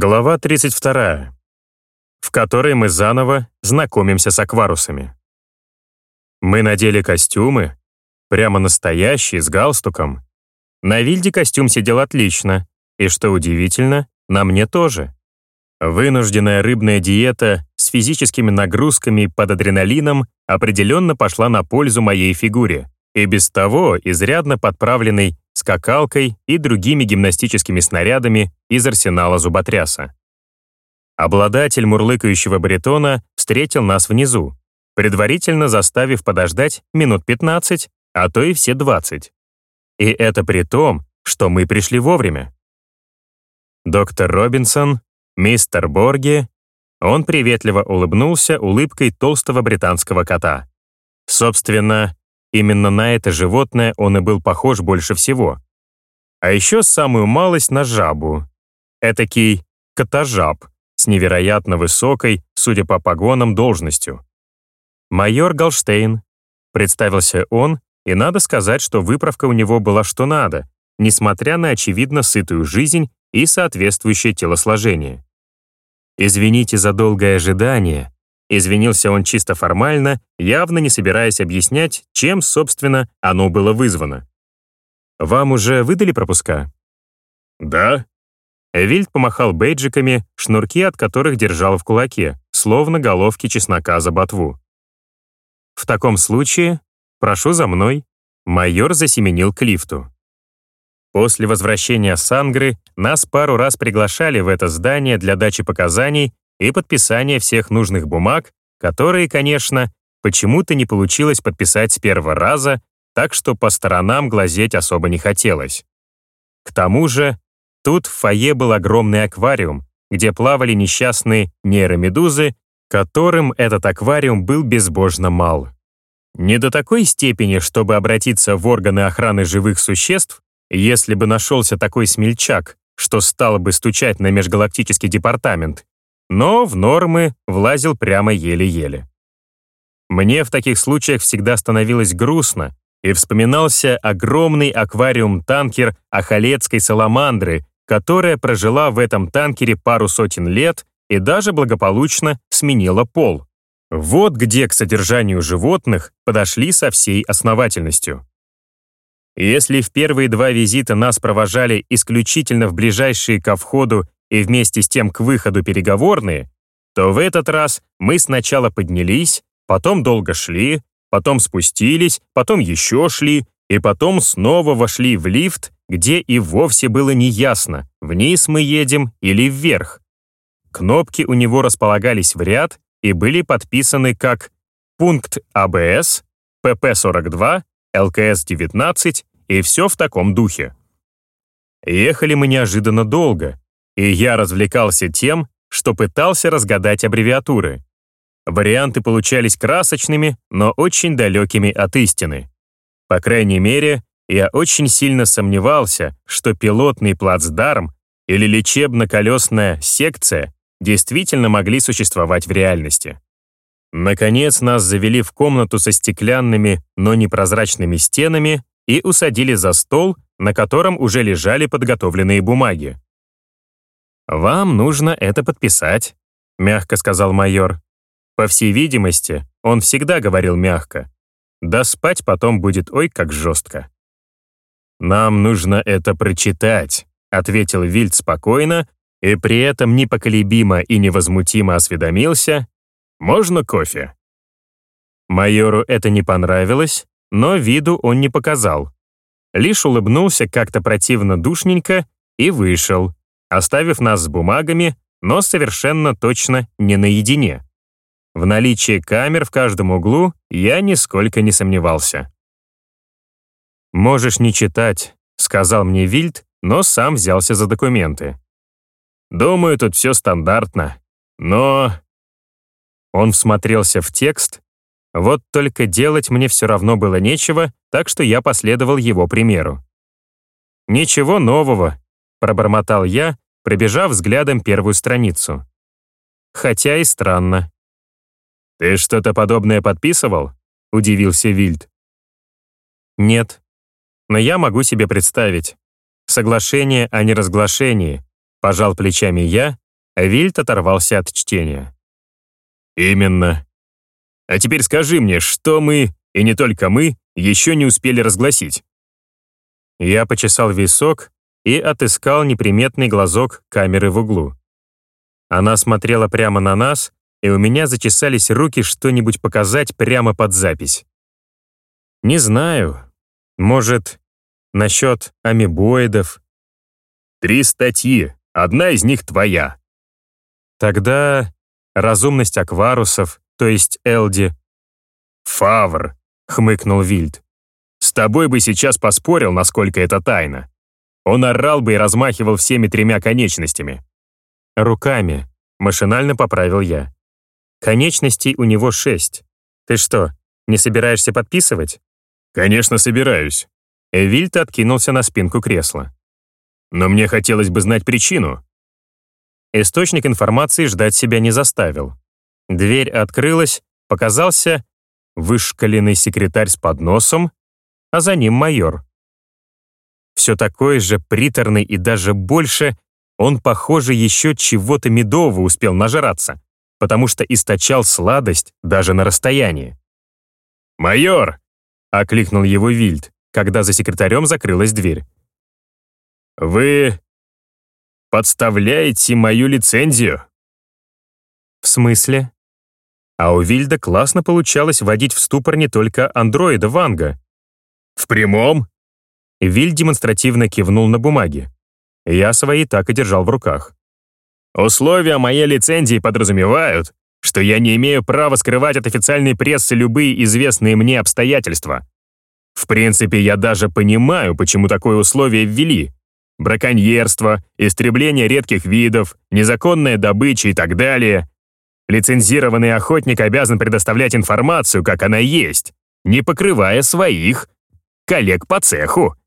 Глава 32, в которой мы заново знакомимся с акварусами. Мы надели костюмы, прямо настоящие, с галстуком. На Вильде костюм сидел отлично, и, что удивительно, на мне тоже. Вынужденная рыбная диета с физическими нагрузками под адреналином определенно пошла на пользу моей фигуре, и без того изрядно подправленной скакалкой и другими гимнастическими снарядами из арсенала зуботряса. Обладатель мурлыкающего баритона встретил нас внизу, предварительно заставив подождать минут 15, а то и все 20. И это при том, что мы пришли вовремя. Доктор Робинсон, мистер Борги, он приветливо улыбнулся улыбкой толстого британского кота. Собственно, именно на это животное он и был похож больше всего. А еще самую малость на жабу. Этакий котожаб с невероятно высокой, судя по погонам, должностью. «Майор Галштейн», — представился он, и надо сказать, что выправка у него была что надо, несмотря на очевидно сытую жизнь и соответствующее телосложение. «Извините за долгое ожидание», — извинился он чисто формально, явно не собираясь объяснять, чем, собственно, оно было вызвано. «Вам уже выдали пропуска?» «Да». Вильд помахал бейджиками, шнурки от которых держал в кулаке, словно головки чеснока за ботву. «В таком случае, прошу за мной». Майор засеменил к лифту. После возвращения Сангры нас пару раз приглашали в это здание для дачи показаний и подписания всех нужных бумаг, которые, конечно, почему-то не получилось подписать с первого раза, так что по сторонам глазеть особо не хотелось. К тому же, тут в фойе был огромный аквариум, где плавали несчастные нейромедузы, которым этот аквариум был безбожно мал. Не до такой степени, чтобы обратиться в органы охраны живых существ, если бы нашелся такой смельчак, что стал бы стучать на межгалактический департамент, но в нормы влазил прямо еле-еле. Мне в таких случаях всегда становилось грустно, и вспоминался огромный аквариум-танкер Ахалецкой саламандры, которая прожила в этом танкере пару сотен лет и даже благополучно сменила пол. Вот где к содержанию животных подошли со всей основательностью. Если в первые два визита нас провожали исключительно в ближайшие ко входу и вместе с тем к выходу переговорные, то в этот раз мы сначала поднялись, потом долго шли, потом спустились, потом еще шли, и потом снова вошли в лифт, где и вовсе было неясно, вниз мы едем или вверх. Кнопки у него располагались в ряд и были подписаны как пункт АБС, ПП-42, ЛКС-19 и все в таком духе. Ехали мы неожиданно долго, и я развлекался тем, что пытался разгадать аббревиатуры. Варианты получались красочными, но очень далекими от истины. По крайней мере, я очень сильно сомневался, что пилотный плацдарм или лечебно-колесная секция действительно могли существовать в реальности. Наконец нас завели в комнату со стеклянными, но непрозрачными стенами и усадили за стол, на котором уже лежали подготовленные бумаги. «Вам нужно это подписать», — мягко сказал майор. По всей видимости, он всегда говорил мягко. Да спать потом будет ой как жестко. «Нам нужно это прочитать», — ответил Вильд спокойно и при этом непоколебимо и невозмутимо осведомился. «Можно кофе?» Майору это не понравилось, но виду он не показал. Лишь улыбнулся как-то противно душненько и вышел, оставив нас с бумагами, но совершенно точно не наедине. В наличии камер в каждом углу я нисколько не сомневался. «Можешь не читать», — сказал мне Вильд, но сам взялся за документы. «Думаю, тут все стандартно, но...» Он всмотрелся в текст вот только делать мне все равно было нечего, так что я последовал его примеру. «Ничего нового», — пробормотал я, пробежав взглядом первую страницу. Хотя и странно. «Ты что-то подобное подписывал?» — удивился Вильд. «Нет. Но я могу себе представить. Соглашение о неразглашении», — пожал плечами я Вильд оторвался от чтения. «Именно. А теперь скажи мне, что мы, и не только мы, еще не успели разгласить?» Я почесал висок и отыскал неприметный глазок камеры в углу. Она смотрела прямо на нас, и у меня зачесались руки что-нибудь показать прямо под запись. Не знаю. Может, насчет амебоидов. Три статьи, одна из них твоя. Тогда разумность акварусов, то есть Элди. Фавр, хмыкнул Вильд. С тобой бы сейчас поспорил, насколько это тайна. Он орал бы и размахивал всеми тремя конечностями. Руками, машинально поправил я. Конечностей у него шесть. Ты что, не собираешься подписывать? Конечно, собираюсь. Эвильт откинулся на спинку кресла. Но мне хотелось бы знать причину. Источник информации ждать себя не заставил. Дверь открылась, показался вышкаленный секретарь с подносом, а за ним майор. Все такой же приторный и даже больше, он, похоже, еще чего-то медового успел нажраться потому что источал сладость даже на расстоянии. «Майор!» — окликнул его Вильд, когда за секретарем закрылась дверь. «Вы подставляете мою лицензию?» «В смысле?» А у Вильда классно получалось вводить в ступор не только андроида Ванга. «В прямом?» Вильд демонстративно кивнул на бумаге. Я свои так и держал в руках. Условия моей лицензии подразумевают, что я не имею права скрывать от официальной прессы любые известные мне обстоятельства. В принципе, я даже понимаю, почему такое условие ввели. Браконьерство, истребление редких видов, незаконная добыча и так далее. Лицензированный охотник обязан предоставлять информацию, как она есть, не покрывая своих коллег по цеху.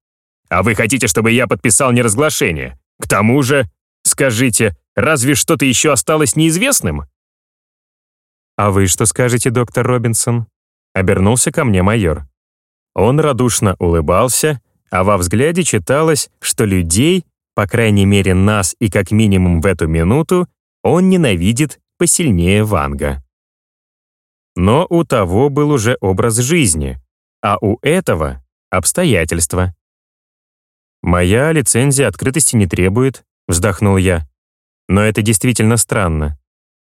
А вы хотите, чтобы я подписал неразглашение? К тому же, скажите, Разве что-то еще осталось неизвестным?» «А вы что скажете, доктор Робинсон?» Обернулся ко мне майор. Он радушно улыбался, а во взгляде читалось, что людей, по крайней мере нас и как минимум в эту минуту, он ненавидит посильнее Ванга. Но у того был уже образ жизни, а у этого — обстоятельства. «Моя лицензия открытости не требует», — вздохнул я. Но это действительно странно.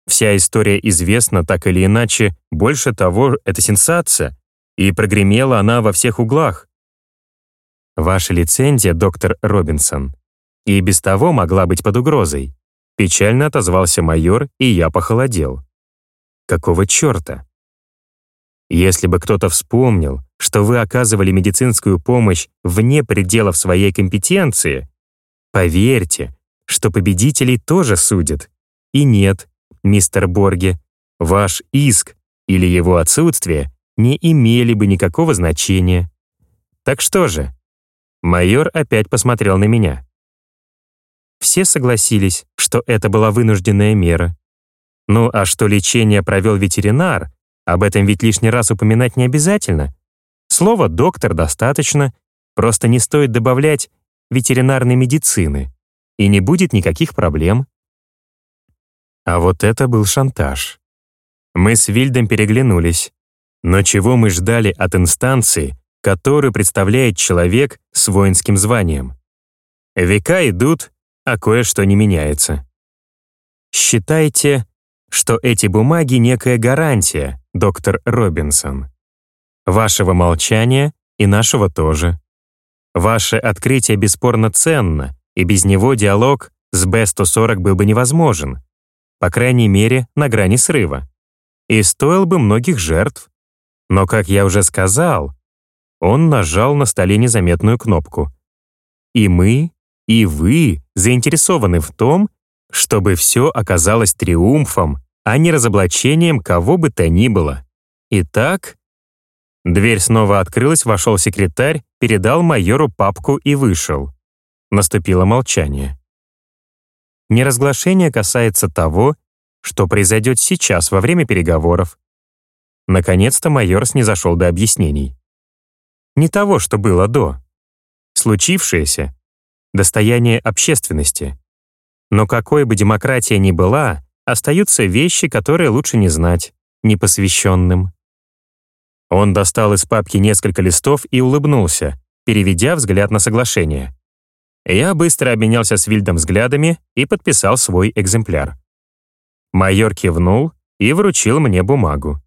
Вся история известна так или иначе, больше того, это сенсация, и прогремела она во всех углах. Ваша лицензия, доктор Робинсон, и без того могла быть под угрозой. Печально отозвался майор, и я похолодел. Какого черта? Если бы кто-то вспомнил, что вы оказывали медицинскую помощь вне пределов своей компетенции, поверьте, что победителей тоже судят. И нет, мистер Борге, ваш иск или его отсутствие не имели бы никакого значения. Так что же? Майор опять посмотрел на меня. Все согласились, что это была вынужденная мера. Ну а что лечение провел ветеринар, об этом ведь лишний раз упоминать не обязательно. Слово «доктор» достаточно, просто не стоит добавлять ветеринарной медицины и не будет никаких проблем. А вот это был шантаж. Мы с Вильдом переглянулись. Но чего мы ждали от инстанции, которую представляет человек с воинским званием? Века идут, а кое-что не меняется. Считайте, что эти бумаги — некая гарантия, доктор Робинсон. Вашего молчания и нашего тоже. Ваше открытие бесспорно ценно, и без него диалог с Б-140 был бы невозможен, по крайней мере, на грани срыва, и стоил бы многих жертв. Но, как я уже сказал, он нажал на столе незаметную кнопку. И мы, и вы заинтересованы в том, чтобы все оказалось триумфом, а не разоблачением кого бы то ни было. Итак, дверь снова открылась, вошел секретарь, передал майору папку и вышел. Наступило молчание. Неразглашение касается того, что произойдет сейчас во время переговоров. Наконец-то майор снизошел до объяснений. Не того, что было до. Случившееся — достояние общественности. Но какой бы демократия ни была, остаются вещи, которые лучше не знать, непосвященным. Он достал из папки несколько листов и улыбнулся, переведя взгляд на соглашение. Я быстро обменялся с Вильдом взглядами и подписал свой экземпляр. Майор кивнул и вручил мне бумагу.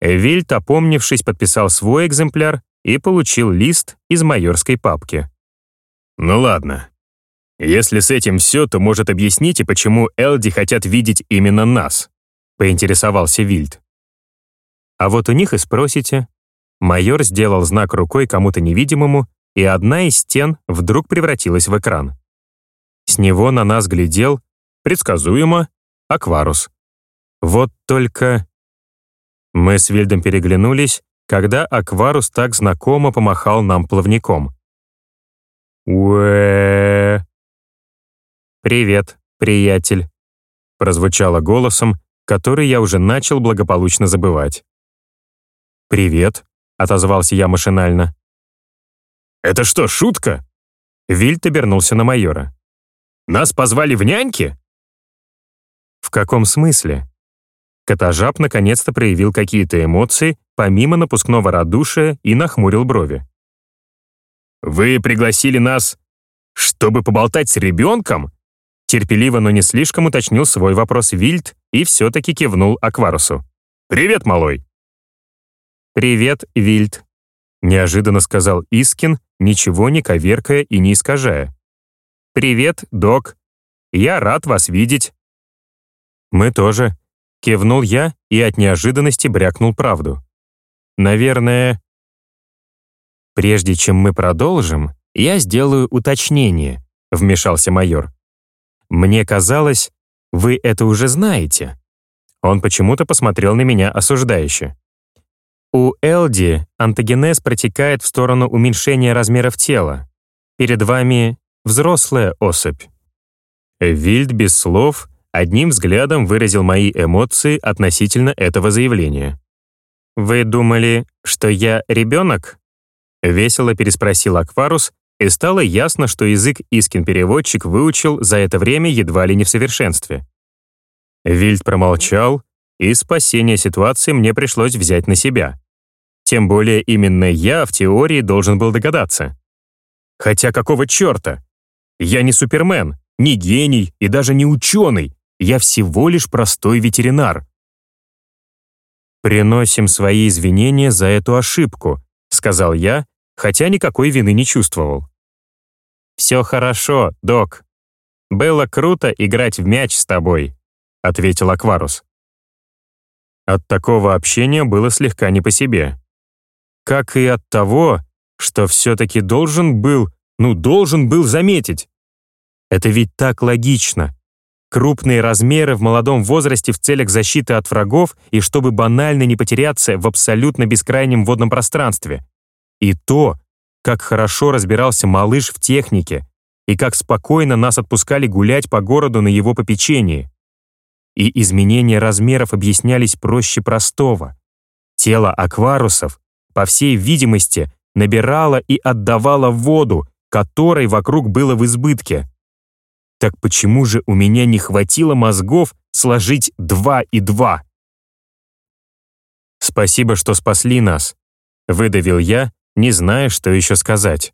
Вильд, опомнившись, подписал свой экземпляр и получил лист из майорской папки. «Ну ладно. Если с этим все, то, может, объясните, почему Элди хотят видеть именно нас?» — поинтересовался Вильд. «А вот у них и спросите». Майор сделал знак рукой кому-то невидимому, и одна из стен вдруг превратилась в экран. С него на нас глядел, предсказуемо, Акварус. Вот только... Мы с Вильдом переглянулись, когда Акварус так знакомо помахал нам плавником. уэ «Привет, приятель», прозвучало голосом, который я уже начал благополучно забывать. «Привет», — отозвался я машинально. «Это что, шутка?» Вильд обернулся на майора. «Нас позвали в няньки?» «В каком смысле?» Котожаб наконец-то проявил какие-то эмоции, помимо напускного радушия, и нахмурил брови. «Вы пригласили нас, чтобы поболтать с ребенком?» Терпеливо, но не слишком уточнил свой вопрос Вильд и все-таки кивнул Акварусу. «Привет, малой!» «Привет, Вильд», — неожиданно сказал Искин, ничего не коверкая и не искажая. «Привет, док. Я рад вас видеть». «Мы тоже», — кивнул я и от неожиданности брякнул правду. «Наверное...» «Прежде чем мы продолжим, я сделаю уточнение», — вмешался майор. «Мне казалось, вы это уже знаете». Он почему-то посмотрел на меня осуждающе. У Элди антогенез протекает в сторону уменьшения размеров тела. Перед вами взрослая особь. Вильд без слов одним взглядом выразил мои эмоции относительно этого заявления. «Вы думали, что я ребенок?» Весело переспросил Акварус, и стало ясно, что язык Искин-переводчик выучил за это время едва ли не в совершенстве. Вильд промолчал, и спасение ситуации мне пришлось взять на себя. Тем более именно я в теории должен был догадаться. Хотя какого черта? Я не супермен, не гений и даже не ученый. Я всего лишь простой ветеринар. «Приносим свои извинения за эту ошибку», — сказал я, хотя никакой вины не чувствовал. «Все хорошо, док. Было круто играть в мяч с тобой», — ответил Акварус. От такого общения было слегка не по себе. Как и от того, что все-таки должен был, ну, должен был заметить. Это ведь так логично. Крупные размеры в молодом возрасте в целях защиты от врагов и чтобы банально не потеряться в абсолютно бескрайнем водном пространстве. И то, как хорошо разбирался малыш в технике, и как спокойно нас отпускали гулять по городу на его попечении и изменения размеров объяснялись проще простого. Тело акварусов, по всей видимости, набирало и отдавало воду, которой вокруг было в избытке. Так почему же у меня не хватило мозгов сложить два и два? «Спасибо, что спасли нас», — выдавил я, не зная, что еще сказать.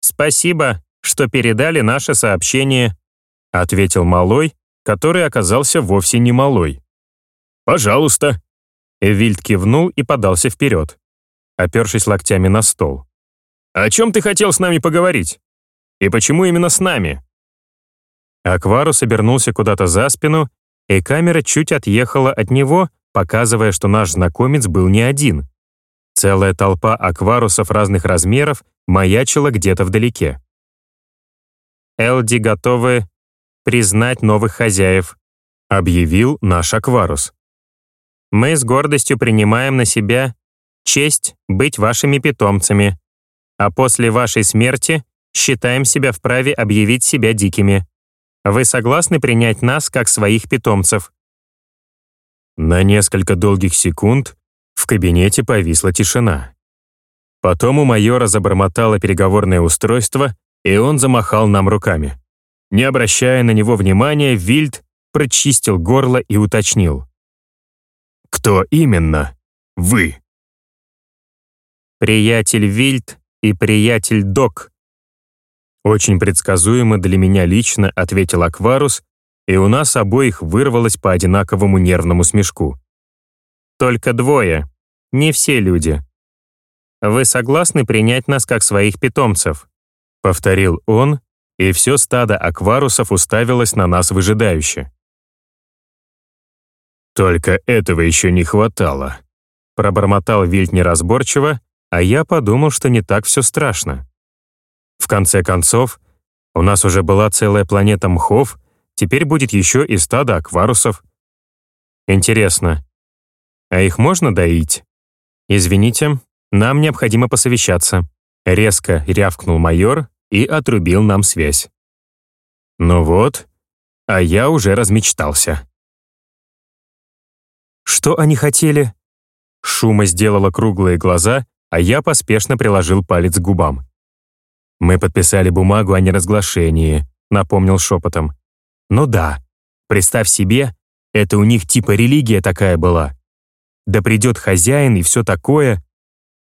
«Спасибо, что передали наше сообщение», — ответил Малой, который оказался вовсе не малой. «Пожалуйста». Вильд кивнул и подался вперед, опершись локтями на стол. «О чем ты хотел с нами поговорить? И почему именно с нами?» Акварус обернулся куда-то за спину, и камера чуть отъехала от него, показывая, что наш знакомец был не один. Целая толпа акварусов разных размеров маячила где-то вдалеке. «Элди готовы признать новых хозяев», объявил наш акварус. «Мы с гордостью принимаем на себя честь быть вашими питомцами, а после вашей смерти считаем себя вправе объявить себя дикими. Вы согласны принять нас как своих питомцев?» На несколько долгих секунд в кабинете повисла тишина. Потом у майора забормотало переговорное устройство, и он замахал нам руками. Не обращая на него внимания, Вильд прочистил горло и уточнил. «Кто именно? Вы?» «Приятель Вильд и приятель Док», очень предсказуемо для меня лично ответил Акварус, и у нас обоих вырвалось по одинаковому нервному смешку. «Только двое. Не все люди. Вы согласны принять нас как своих питомцев?» Повторил он, и все стадо акварусов уставилось на нас выжидающе. «Только этого еще не хватало», — пробормотал Вильд неразборчиво, а я подумал, что не так все страшно. В конце концов, у нас уже была целая планета мхов, теперь будет еще и стадо акварусов. Интересно, а их можно доить? Извините, нам необходимо посовещаться. Резко рявкнул майор и отрубил нам связь. Ну вот, а я уже размечтался. Что они хотели? Шума сделала круглые глаза, а я поспешно приложил палец к губам. «Мы подписали бумагу о неразглашении», — напомнил шепотом. «Ну да, представь себе, это у них типа религия такая была. Да придет хозяин и все такое».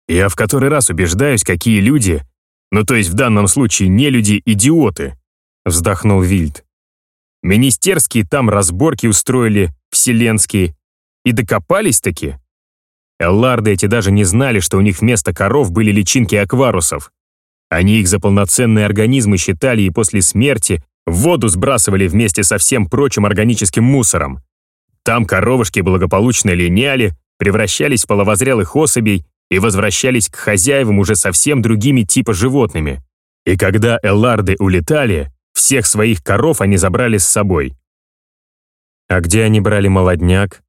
Я в который раз убеждаюсь, какие люди, ну то есть в данном случае не люди, идиоты, вздохнул Вильд. Министерские там разборки устроили, вселенские, и докопались-таки. Элларды эти даже не знали, что у них вместо коров были личинки акварусов. Они их за полноценные организмы считали и после смерти в воду сбрасывали вместе со всем прочим органическим мусором. Там коровушки благополучно линяли, превращались в половозрелых особей и возвращались к хозяевам уже совсем другими типа животными. И когда элларды улетали, всех своих коров они забрали с собой. А где они брали молодняк?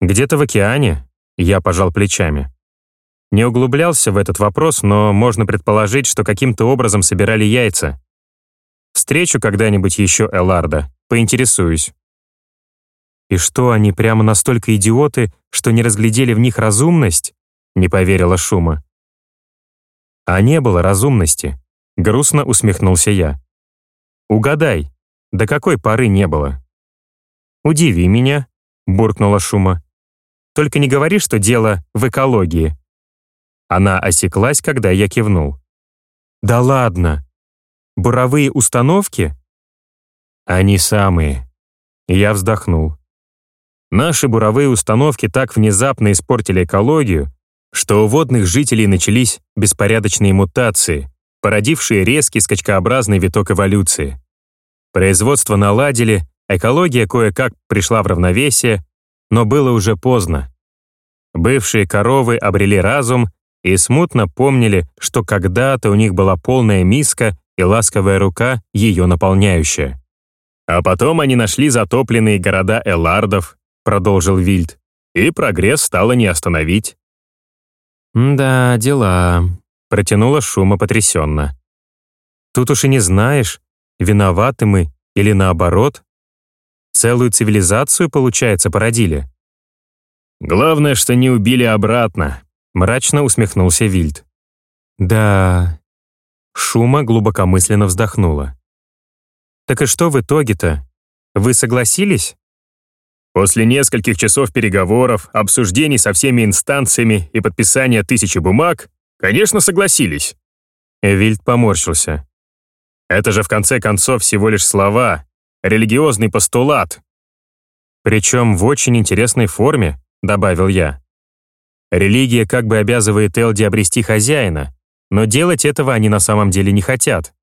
Где-то в океане, я пожал плечами. Не углублялся в этот вопрос, но можно предположить, что каким-то образом собирали яйца. Встречу когда-нибудь еще Эларда, поинтересуюсь. И что, они прямо настолько идиоты, что не разглядели в них разумность? Не поверила Шума. А не было разумности. Грустно усмехнулся я. Угадай, до какой поры не было? Удиви меня, буркнула Шума. Только не говори, что дело в экологии. Она осеклась, когда я кивнул. «Да ладно! Буровые установки?» «Они самые». Я вздохнул. Наши буровые установки так внезапно испортили экологию, что у водных жителей начались беспорядочные мутации, породившие резкий скачкообразный виток эволюции. Производство наладили, экология кое-как пришла в равновесие, но было уже поздно. Бывшие коровы обрели разум и смутно помнили, что когда-то у них была полная миска и ласковая рука, ее наполняющая. «А потом они нашли затопленные города Элардов», продолжил Вильд, «и прогресс стало не остановить». «Да, дела», — протянула Шума потрясенно. «Тут уж и не знаешь, виноваты мы или наоборот. Целую цивилизацию, получается, породили». «Главное, что не убили обратно», Мрачно усмехнулся Вильд. «Да...» Шума глубокомысленно вздохнула. «Так и что в итоге-то? Вы согласились?» После нескольких часов переговоров, обсуждений со всеми инстанциями и подписания тысячи бумаг, конечно, согласились. Вильд поморщился. Это же в конце концов всего лишь слова, религиозный постулат. Причем в очень интересной форме, добавил я. Религия как бы обязывает Элди обрести хозяина, но делать этого они на самом деле не хотят.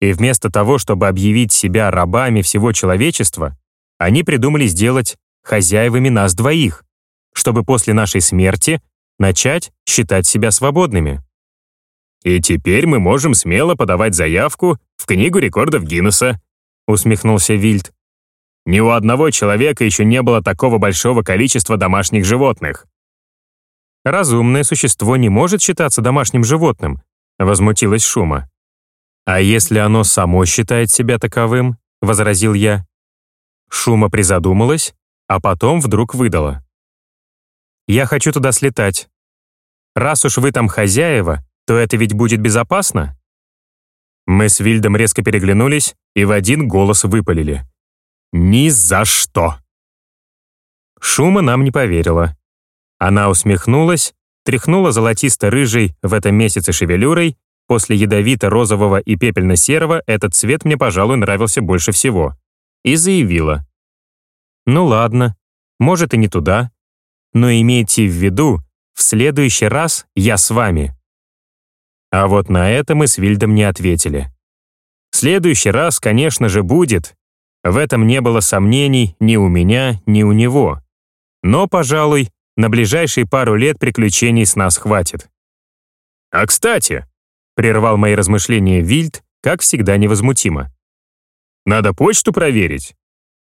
И вместо того, чтобы объявить себя рабами всего человечества, они придумали сделать хозяевами нас двоих, чтобы после нашей смерти начать считать себя свободными. «И теперь мы можем смело подавать заявку в Книгу рекордов Гиннесса», усмехнулся Вильд. «Ни у одного человека еще не было такого большого количества домашних животных. Разумное существо не может считаться домашним животным, возмутилась Шума. А если оно само считает себя таковым, возразил я. Шума призадумалась, а потом вдруг выдала. Я хочу туда слетать. Раз уж вы там хозяева, то это ведь будет безопасно? Мы с Вильдом резко переглянулись и в один голос выпалили. «Ни за что!» Шума нам не поверила. Она усмехнулась, тряхнула золотисто-рыжей в этом месяце шевелюрой, после ядовито-розового и пепельно-серого этот цвет мне, пожалуй, нравился больше всего, и заявила. «Ну ладно, может и не туда, но имейте в виду, в следующий раз я с вами». А вот на это мы с Вильдом не ответили. Следующий раз, конечно же, будет. В этом не было сомнений ни у меня, ни у него. Но, пожалуй, на ближайшие пару лет приключений с нас хватит. «А кстати», — прервал мои размышления Вильд, как всегда невозмутимо. «Надо почту проверить.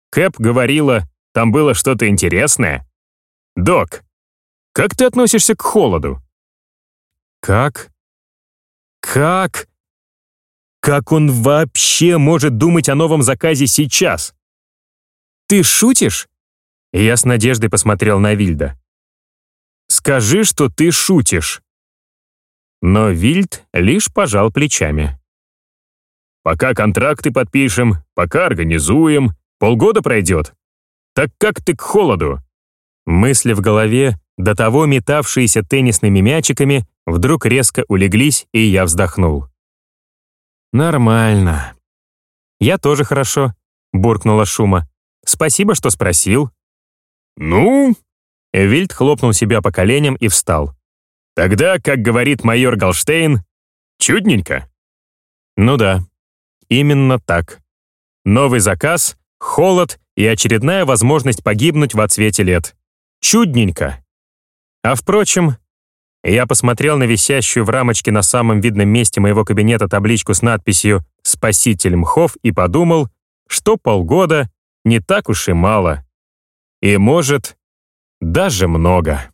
Кэп говорила, там было что-то интересное. Док, как ты относишься к холоду?» «Как?» Как? Как он вообще может думать о новом заказе сейчас? Ты шутишь? Я с надеждой посмотрел на Вильда. Скажи, что ты шутишь. Но Вильд лишь пожал плечами. Пока контракты подпишем, пока организуем, полгода пройдет. Так как ты к холоду? Мысли в голове до того метавшиеся теннисными мячиками, вдруг резко улеглись, и я вздохнул. «Нормально». «Я тоже хорошо», — буркнула Шума. «Спасибо, что спросил». «Ну?» Вильд хлопнул себя по коленям и встал. «Тогда, как говорит майор Галштейн, чудненько». «Ну да, именно так. Новый заказ, холод и очередная возможность погибнуть в отсвете лет. Чудненько». А впрочем, я посмотрел на висящую в рамочке на самом видном месте моего кабинета табличку с надписью «Спаситель мхов» и подумал, что полгода не так уж и мало. И, может, даже много.